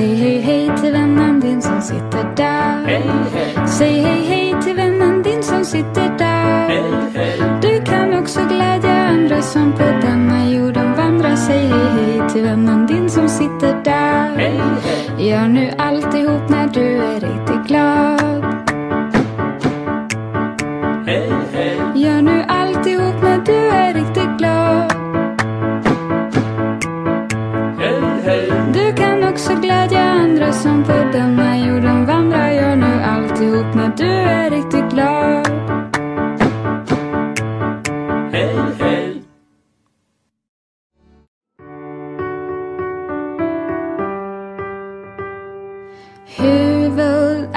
Säg hej hej till vännen din som sitter där. Hej, hej,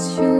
as you.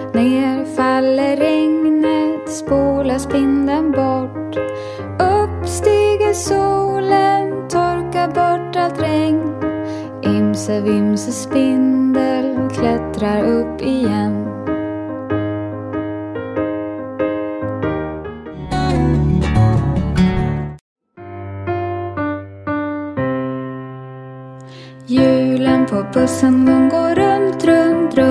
Ner faller regnet, spolar spindeln bort. Upp stiger solen, torkar bort allt regn. Imse vimse spindel klättrar upp igen. Hjulen på bussen de går runt, runt Runt,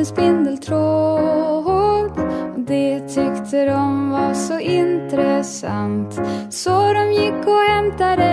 liten, liten spindeltråd. Det tyckte de var så intressant så de gick och hämtade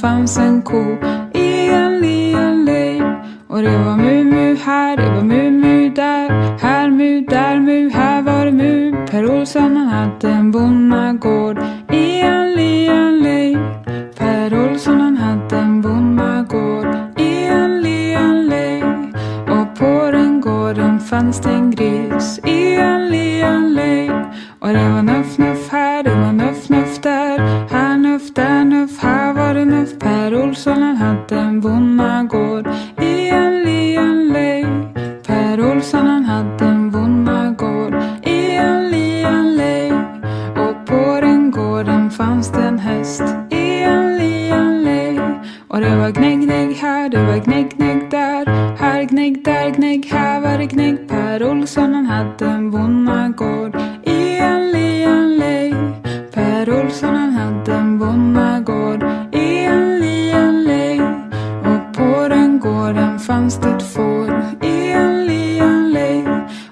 fanns en ko i en liten lej. Och det var mycket Olsson hade en bonnagård i en lian lej. Per Olsson han hade en bonnagård i en lian lej. Och på den gården fanns det ett får i en liten lej.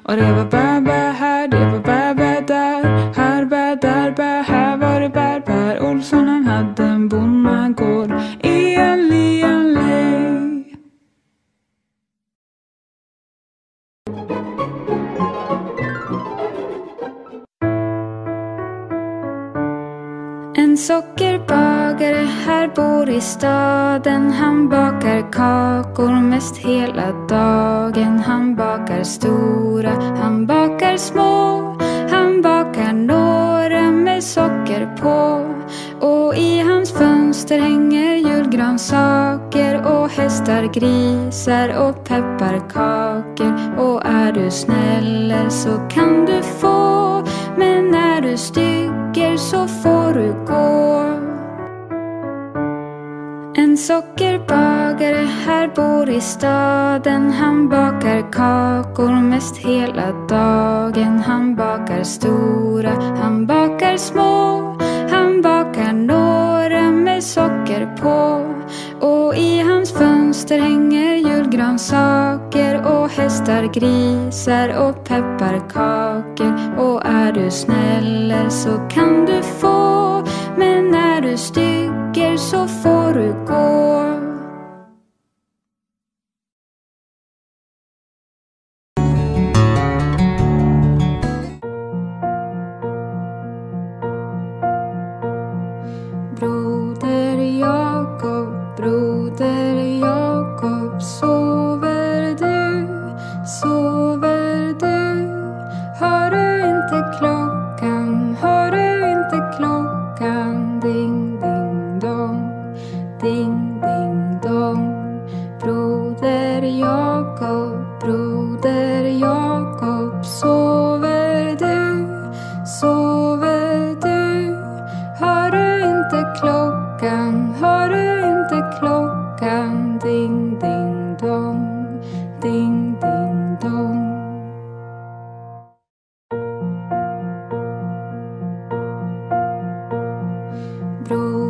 Och det var bä, bä här, det var bä, bä där. Här bä, där bä, här var det bär. Per Olsson han hade en bonnagård i en lian lej. En sockerbagare här bor i staden. Han bakar kakor mest hela dagen. Han bakar stora, han bakar små. Han bakar några med socker på. Och i hans fönster hänger julgransaker och hästar, grisar och pepparkakor. Och när du snäller så kan du få. Men är du stygger så får du gå. En sockerbagare här bor i staden. Han bakar kakor mest hela dagen. Han bakar stora, han bakar små. Han bakar några med socker på. Och i hans fönster hänger grönsaker och hästar, grisar och pepparkakor. Och är du snäller så kan du få. Men är du stygger så får du gå. broken.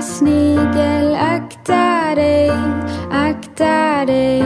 Snigel, akta dig, akta dig,